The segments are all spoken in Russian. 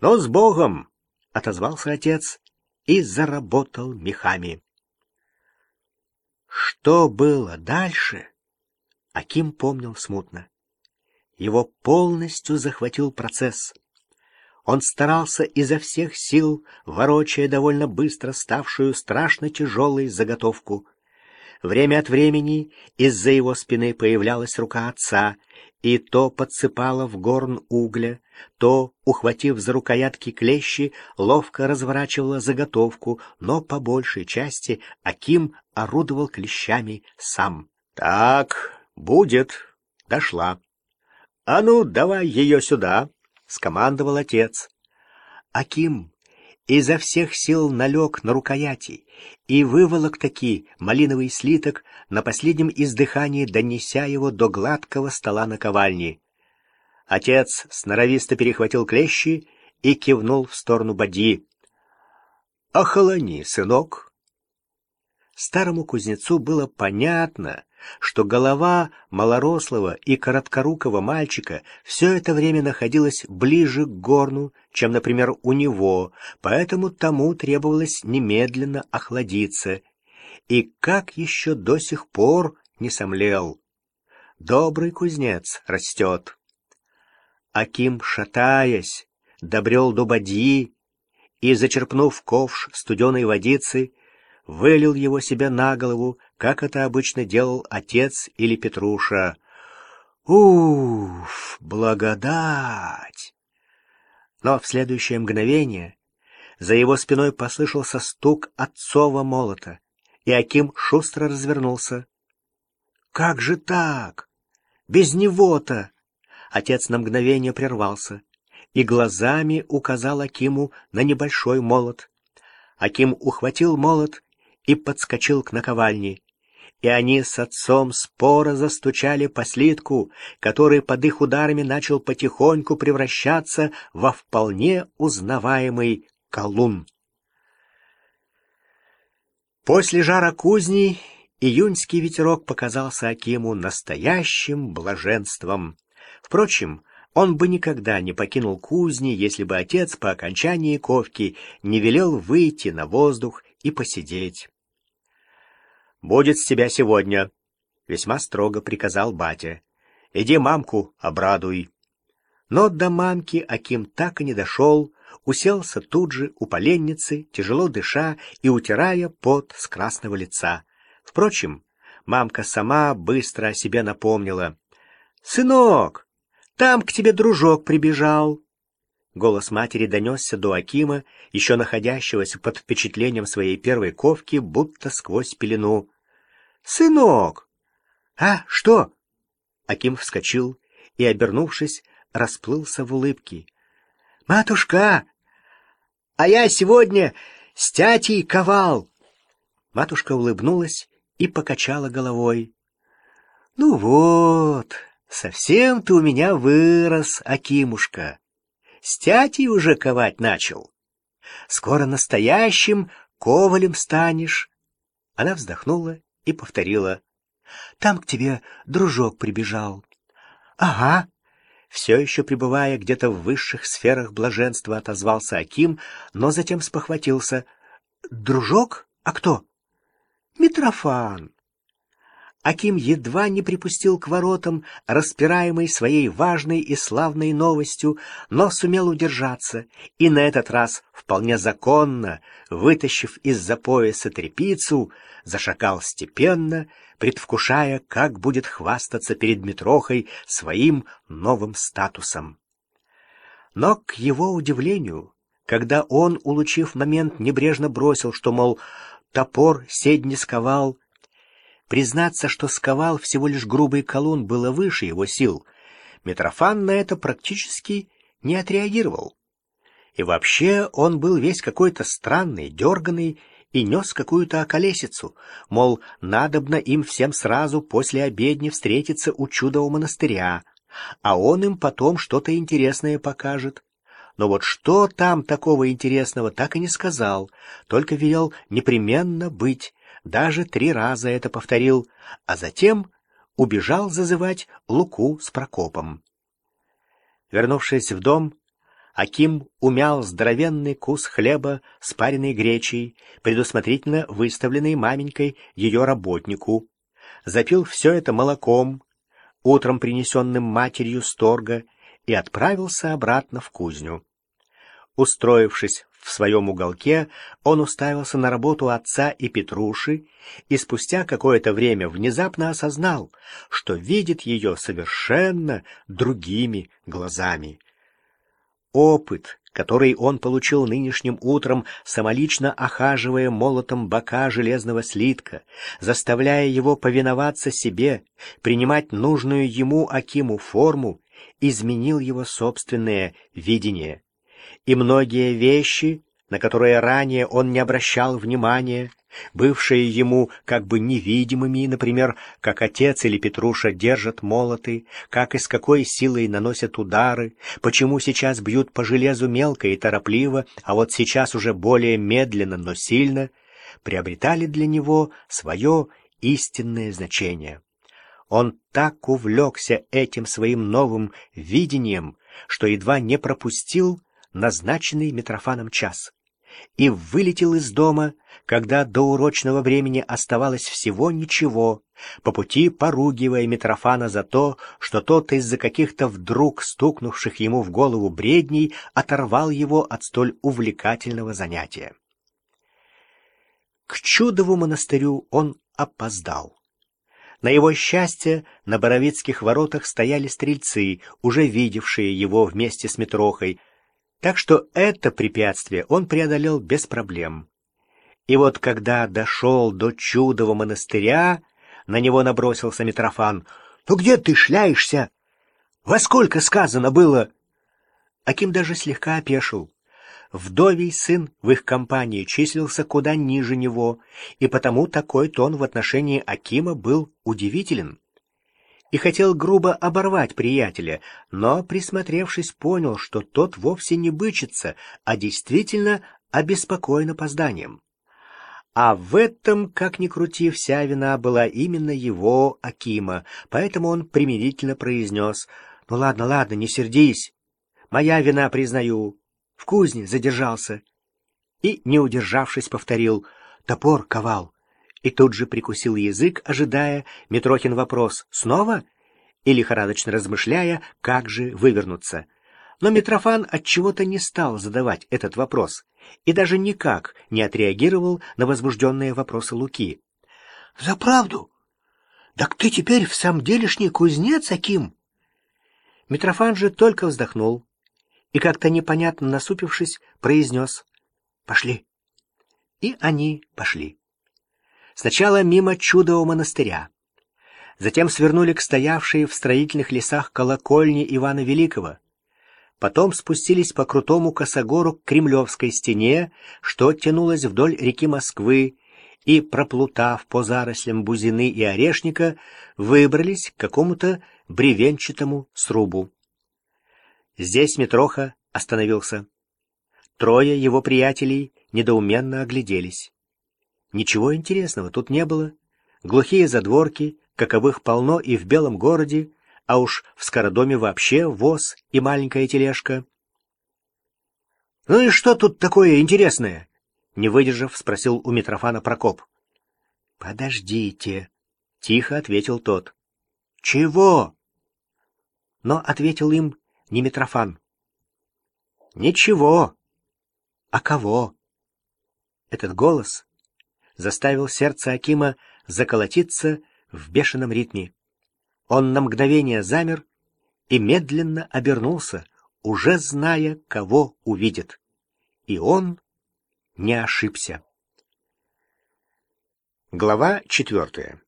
Но с Богом! — отозвался отец и заработал мехами. Что было дальше, Аким помнил смутно. Его полностью захватил процесс. Он старался изо всех сил, ворочая довольно быстро ставшую страшно тяжелой заготовку. Время от времени из-за его спины появлялась рука отца, и то подсыпала в горн угля, то, ухватив за рукоятки клещи, ловко разворачивала заготовку, но по большей части Аким орудовал клещами сам. «Так, будет. Дошла. А ну, давай ее сюда!» — скомандовал отец. Аким изо всех сил налег на рукояти и выволок таки малиновый слиток на последнем издыхании, донеся его до гладкого стола наковальни. Отец сноровисто перехватил клещи и кивнул в сторону Бади. «Охолони, сынок!» Старому кузнецу было понятно, что голова малорослого и короткорукого мальчика все это время находилась ближе к горну, чем, например, у него, поэтому тому требовалось немедленно охладиться. И как еще до сих пор не сомлел. Добрый кузнец растет. Аким, шатаясь, добрел до бадьи и, зачерпнув ковш студеной водицы, вылил его себе на голову, как это обычно делал отец или Петруша. Уф, благодать! Но в следующее мгновение за его спиной послышался стук отцова молота, и Аким шустро развернулся. «Как же так? Без него-то!» Отец на мгновение прервался и глазами указал Акиму на небольшой молот. Аким ухватил молот и подскочил к наковальне. И они с отцом споро застучали по слитку, который под их ударами начал потихоньку превращаться во вполне узнаваемый колун. После жара кузни июньский ветерок показался Акиму настоящим блаженством. Впрочем, он бы никогда не покинул кузни, если бы отец по окончании ковки не велел выйти на воздух и посидеть будет с тебя сегодня, — весьма строго приказал батя. — Иди мамку обрадуй. Но до мамки Аким так и не дошел, уселся тут же у поленницы, тяжело дыша и утирая пот с красного лица. Впрочем, мамка сама быстро о себе напомнила. — Сынок, там к тебе дружок прибежал. Голос матери донесся до Акима, еще находящегося под впечатлением своей первой ковки, будто сквозь пелену. «Сынок!» «А, что?» Аким вскочил и, обернувшись, расплылся в улыбке. «Матушка! А я сегодня с тятей ковал!» Матушка улыбнулась и покачала головой. «Ну вот, совсем ты у меня вырос, Акимушка. С тятей уже ковать начал. Скоро настоящим ковалем станешь». Она вздохнула и повторила. «Там к тебе дружок прибежал». «Ага». Все еще пребывая где-то в высших сферах блаженства, отозвался Аким, но затем спохватился. «Дружок? А кто?» «Митрофан». Аким едва не припустил к воротам, распираемый своей важной и славной новостью, но сумел удержаться, и на этот раз вполне законно, вытащив из-за пояса трепицу, зашагал степенно, предвкушая, как будет хвастаться перед Митрохой своим новым статусом. Но, к его удивлению, когда он, улучив момент, небрежно бросил, что, мол, топор седни сковал, Признаться, что сковал всего лишь грубый колун, было выше его сил. Митрофан на это практически не отреагировал. И вообще он был весь какой-то странный, дерганный и нес какую-то околесицу, мол, надобно им всем сразу после обедни встретиться у чудового монастыря, а он им потом что-то интересное покажет. Но вот что там такого интересного, так и не сказал, только велел непременно быть, даже три раза это повторил, а затем убежал зазывать Луку с Прокопом. Вернувшись в дом, Аким умял здоровенный кус хлеба с пареной гречей, предусмотрительно выставленный маменькой ее работнику. Запил все это молоком, утром принесенным матерью с торга, и отправился обратно в кузню. Устроившись в своем уголке, он уставился на работу отца и Петруши, и спустя какое-то время внезапно осознал, что видит ее совершенно другими глазами. Опыт, который он получил нынешним утром, самолично охаживая молотом бока железного слитка, заставляя его повиноваться себе, принимать нужную ему Акиму форму, изменил его собственное видение. И многие вещи, на которые ранее он не обращал внимания, бывшие ему как бы невидимыми, например, как отец или Петруша держат молоты, как и с какой силой наносят удары, почему сейчас бьют по железу мелко и торопливо, а вот сейчас уже более медленно, но сильно, приобретали для него свое истинное значение. Он так увлекся этим своим новым видением, что едва не пропустил назначенный Митрофаном час и вылетел из дома, когда до урочного времени оставалось всего ничего, по пути поругивая Митрофана за то, что тот из-за каких-то вдруг стукнувших ему в голову бредней оторвал его от столь увлекательного занятия. К чудову монастырю он опоздал. На его счастье на Боровицких воротах стояли стрельцы, уже видевшие его вместе с Митрохой, так что это препятствие он преодолел без проблем. И вот когда дошел до чудового монастыря, на него набросился Митрофан. «Ну где ты шляешься? Во сколько сказано было?» Аким даже слегка опешил. Вдовий сын в их компании числился куда ниже него, и потому такой тон в отношении Акима был удивителен и хотел грубо оборвать приятеля, но, присмотревшись, понял, что тот вовсе не бычится, а действительно обеспокоен опозданием. А в этом, как ни крути, вся вина была именно его, Акима, поэтому он примирительно произнес, «Ну ладно, ладно, не сердись, моя вина признаю, в кузне задержался». И, не удержавшись, повторил, «Топор ковал, и тут же прикусил язык, ожидая Митрохин вопрос «Снова?» и лихорадочно размышляя, как же вывернуться. Но Митрофан отчего-то не стал задавать этот вопрос и даже никак не отреагировал на возбужденные вопросы Луки. — За правду? Так ты теперь в самом делешний кузнец, Аким? Митрофан же только вздохнул и, как-то непонятно насупившись, произнес «Пошли». И они пошли. Сначала мимо чудового монастыря. Затем свернули к стоявшей в строительных лесах колокольне Ивана Великого. Потом спустились по крутому косогору к Кремлевской стене, что тянулась вдоль реки Москвы, и, проплутав по зарослям бузины и орешника, выбрались к какому-то бревенчатому срубу. Здесь Митроха остановился. Трое его приятелей недоуменно огляделись. Ничего интересного тут не было. Глухие задворки, каковых полно и в Белом городе, а уж в Скородоме вообще воз и маленькая тележка. — Ну и что тут такое интересное? — не выдержав, спросил у Митрофана Прокоп. — Подождите, — тихо ответил тот. — Чего? Но ответил им не Митрофан. — Ничего. А кого? Этот голос заставил сердце Акима заколотиться в бешеном ритме. Он на мгновение замер и медленно обернулся, уже зная, кого увидит. И он не ошибся. Глава четвертая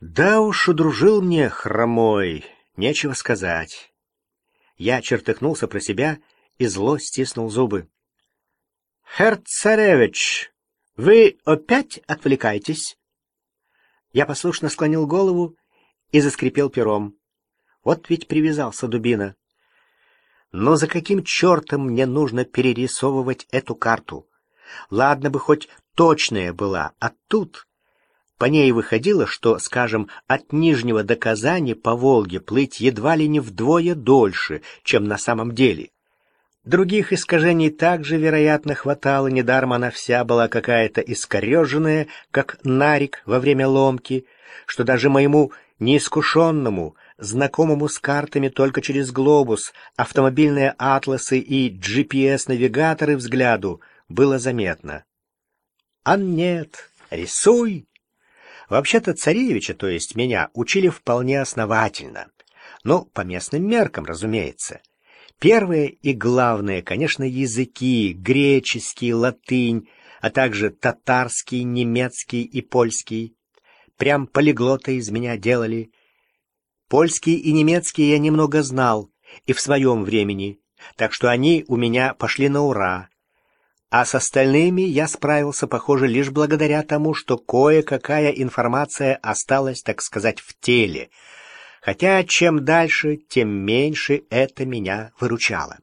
Да уж удружил мне хромой, нечего сказать. Я чертыхнулся про себя и зло стиснул зубы. «Herr царевич, вы опять отвлекаетесь?» Я послушно склонил голову и заскрипел пером. Вот ведь привязался дубина. Но за каким чертом мне нужно перерисовывать эту карту? Ладно бы хоть точная была, а тут... По ней выходило, что, скажем, от Нижнего до Казани по Волге плыть едва ли не вдвое дольше, чем на самом деле. Других искажений также, вероятно, хватало, недаром она вся была какая-то искореженная, как нарик во время ломки, что даже моему неискушенному, знакомому с картами только через глобус, автомобильные атласы и GPS-навигаторы взгляду было заметно. А нет, рисуй! Вообще-то царевича, то есть меня, учили вполне основательно. Но по местным меркам, разумеется. Первое и главное, конечно, языки, греческий, латынь, а также татарский, немецкий и польский. Прям полиглота из меня делали. Польский и немецкий я немного знал, и в своем времени, так что они у меня пошли на ура. А с остальными я справился, похоже, лишь благодаря тому, что кое-какая информация осталась, так сказать, в теле — хотя чем дальше, тем меньше это меня выручало.